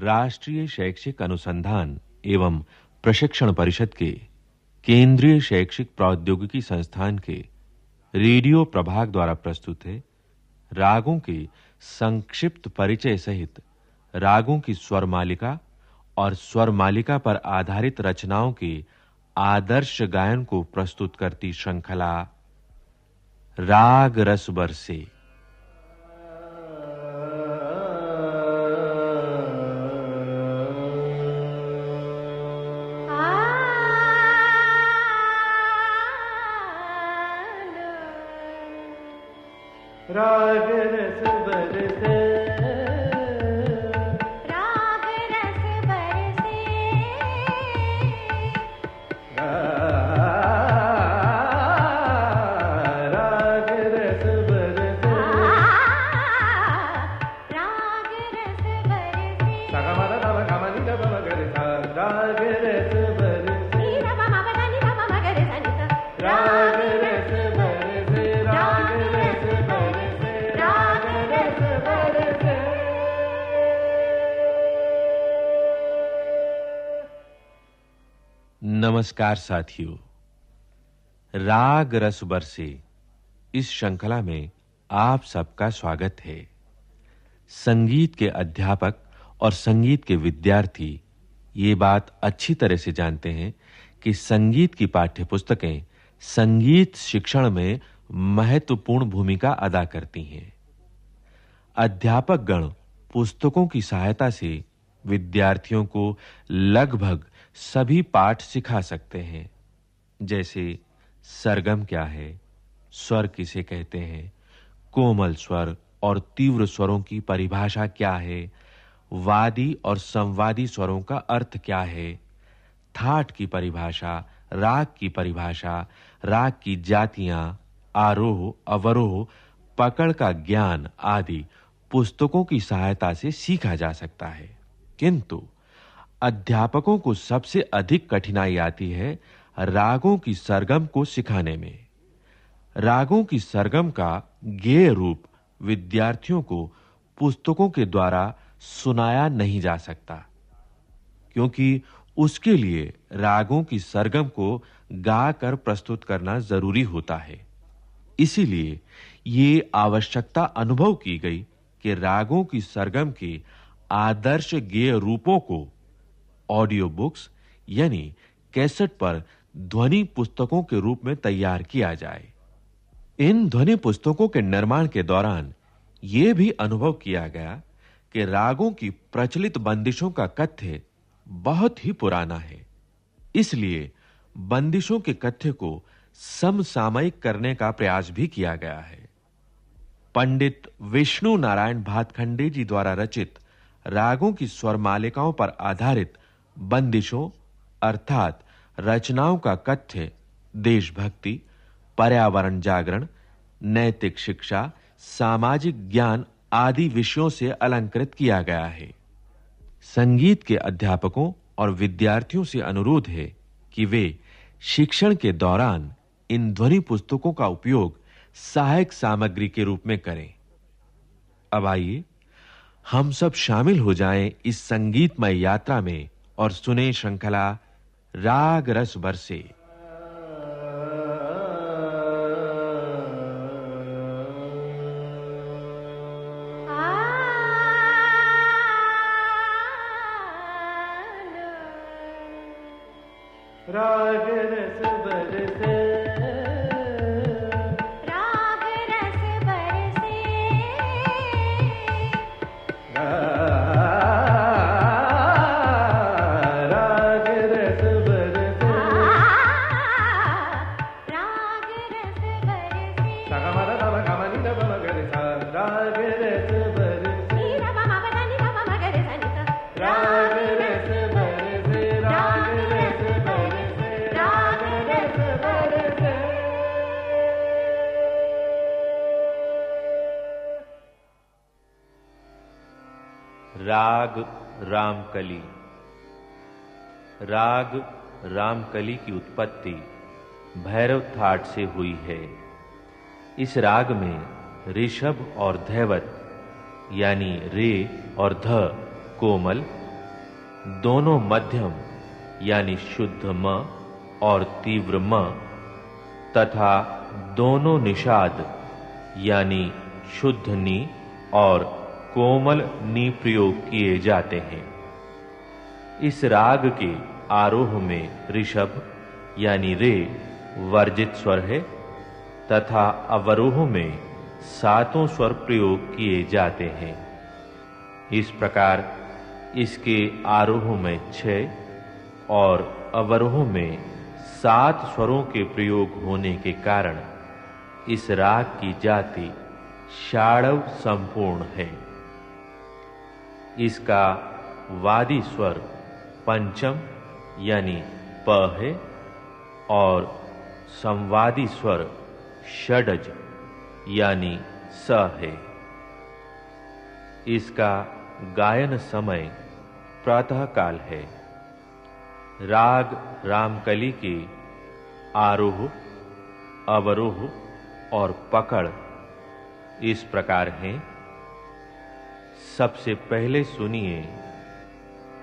राष्ट्रीय शैक्षिक अनुसंधान एवं प्रशिक्षण परिषद के, केंद्रीय शैक्षिक प्रौद्योगिकी संस्थान के, रेडियो प्रभाग द्वारा प्रस्तुत है रागों के संक्षिप्त परिचय सहित रागों की स्वर मालिका और स्वर मालिका पर आधारित रचनाओं के आदर्श गायन को प्रस्तुत करती श्रृंखला राग रस बरसे। नमस्कार साथियों। राग रस बरसे इस श्रृंखला में आप सबका स्वागत है। संगीत के अध्यापक और संगीत के विद्यार्थी ये बात अच्छी तरह से जानते हैं कि संगीत की पाठ्यपुस्तकें संगीत शिक्षण में महत्वपूर्ण भूमिका अदा करती हैं। अध्यापक गण पुस्तकों की सहायता से विद्यार्थियों को लगभग सभी पाठ सिखा सकते हैं। जैसे, सरगम क्या है? स्वर किसे कहते हैं? कोमल स्वर और तीव्र स्वरों की परिभाषा क्या है? वादी और संवादी स्वरों का अर्थ क्या है? थाट की परिभाषा, राग की परिभाषा, राग की जातियाँ, आरोह, अवरोह, पकड़ का ज्ञान आदि पुस्तकों की सहायता से सीखा जा सकता है। किंतु अध्यापकों को सबसे अधिक कठिनाई आती है रागों की सरगम को सिखाने में। रागों की सरगम का गेय रूप विद्यार्थियों को पुस्तकों के द्वारा सुनाया नहीं जा सकता, क्योंकि उसके लिए रागों की सरगम को गाकर प्रस्तुत करना ज़रूरी होता है। इसीलिए ये आवश्यकता अनुभव की गई कि रागों की सरगम के आदर्श गेय रूपों को ऑडियो बुक्स यानी कैसेट पर ध्वनि पुस्तकों के रूप में तैयार किया जाए। इन ध्वनि पुस्तकों के निर्माण के दौरान यह भी अनुभव किया गया कि रागों की प्रचलित बंदिशों का कथ्य बहुत ही पुराना है। इसलिए बंदिशों के कथ्य को समसामयिक करने का प्रयास भी किया गया है। पंडित विष्णु नारायण भातखंडे जी द्वारा रचित रागों की स्वर मालिकाओं पर आधारित बंदिशों, अर्थात रचनाओं का कथ्य, देशभक्ति, पर्यावरण जागरण, नैतिक शिक्षा, सामाजिक ज्ञान आदि विषयों से अलंकृत किया गया है। संगीत के अध्यापकों और विद्यार्थियों से अनुरोध है कि वे शिक्षण के दौरान इन ध्वनि पुस्तकों का उपयोग सहायक सामग्री के रूप में करें। अब आइए हम सब शामिल हो जाएँ इस संगीतमय यात्रा में और सुने श्रृंखला राग रस बरसे। राग रस बरसे। राग रामकली। राग रामकली की उत्पत्ति भैरव थाट से हुई है। इस राग में ऋषभ और धैवत, यानी रे और ध, कोमल, दोनों मध्यम, यानी शुद्ध म और तीव्र म, तथा दोनों निषाद, यानी शुद्ध नी और कोमल नी प्रयोग किए जाते हैं। इस राग के आरोह में ऋषभ, यानी रे, वर्जित स्वर है, तथा अवरोह में सातों स्वर प्रयोग किए जाते हैं। इस प्रकार इसके आरोह में छह और अवरोह में सात स्वरों के प्रयोग होने के कारण इस राग की जाति षाड़व संपूर्ण है। इसका वादी स्वर पंचम यानी प है और संवादी स्वर षडज यानी स है। इसका गायन समय प्रातः काल है। राग रामकली के आरोह, अवरोह और पकड़ इस प्रकार हैं। सबसे पहले सुनिए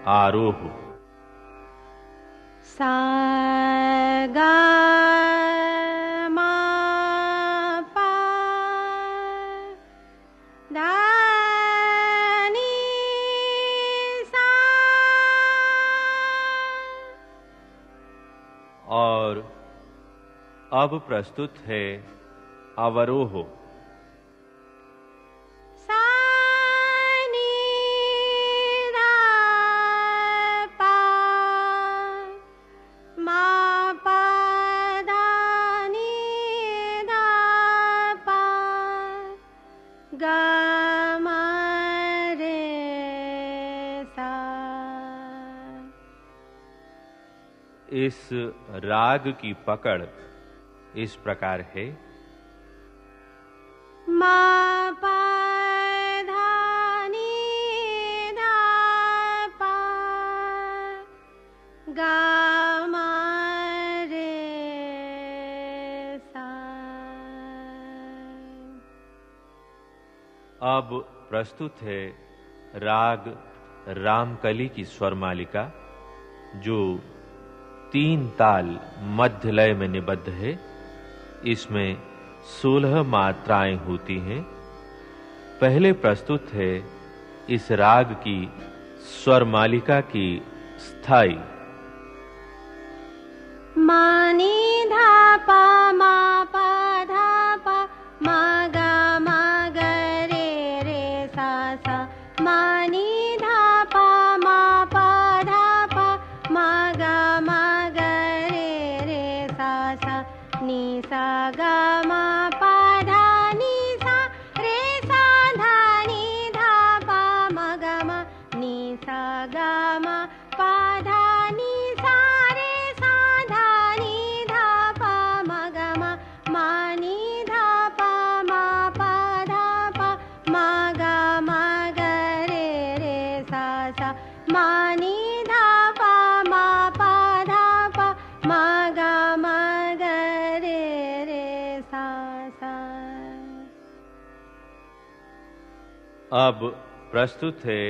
आरोह। सा, गा अब प्रस्तुत है अवरोह। इस राग की पकड़ इस प्रकार है। मा पा धा नी धा पा गा मा रे सा। अब प्रस्तुत है राग रामकली की स्वर मालिका जो तीन ताल मध्य लय में निबद्ध है। इसमें सोलह मात्राएँ होती हैं। पहले प्रस्तुत है इस राग की स्वर मालिका की स्थायी। मानी धा पा मा पा नी सा गा मा पा धा नी सा रे सा धा नी धा पा मा गा मा नी सा गा मा पा धा नी सा रे सा धा नी धा मा गा मा मा नी धा मा धा गा ग रे रे सा मा नी अब प्रस्तुत है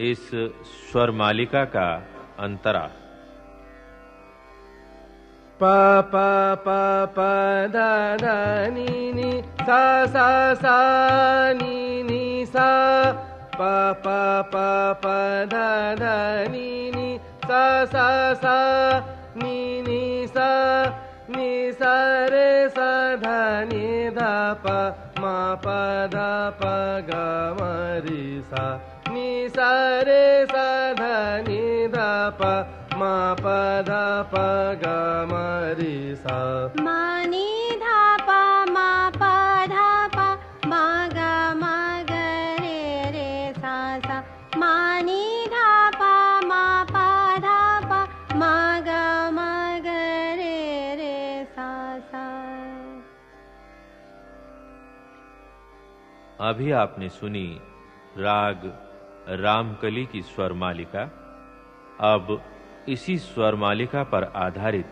इस स्वर मालिका का अंतरा। प प प प, द द, नि नि, सा सा सा, नि नि, सा। प प प प, द द, नि नि, सा सा सा, नि नि, सा। नि, सा, रे, सा, ध, नि, ध, प। मा पदा पगामरिसा निरे साध नि प गामरिसा मा अभी आपने सुनी राग रामकली की स्वर मालिका। अब इसी स्वर मालिका पर आधारित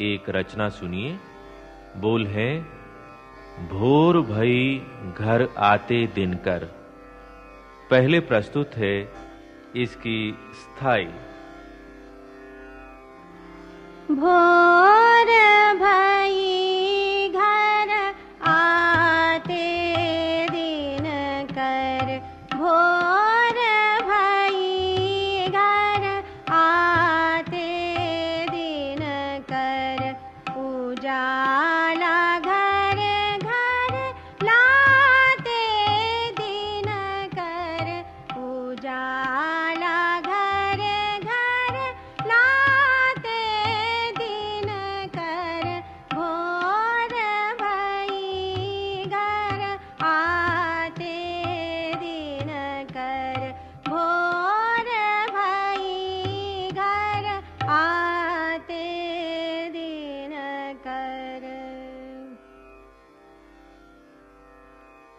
एक रचना सुनिए। बोल है, भोर भई घर आते दिनकर पहले प्रस्तुत है इसकी स्थायी। भोर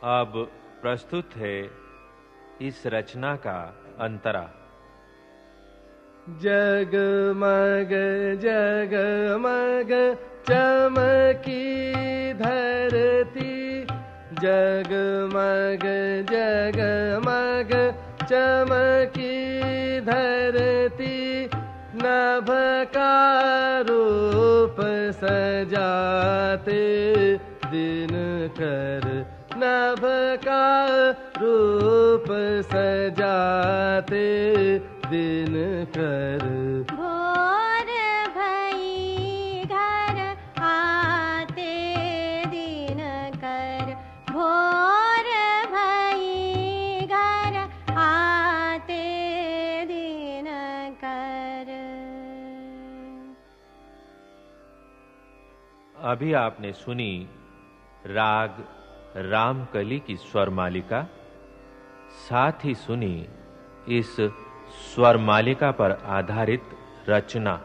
अब प्रस्तुत है इस रचना का अंतरा। जगमग जगमग चमकी धरती। जग मग जग मग, चमकी धरती। नभ का रूप सजाते दिन कर नभ का रूप सजाते दिन कर। भोर भई घर आते दिन कर। भोर भई घर आते दिन कर। अभी आपने सुनी राग रामकली की स्वर मालिका। साथ ही सुनी इस स्वर मालिका पर आधारित रचना।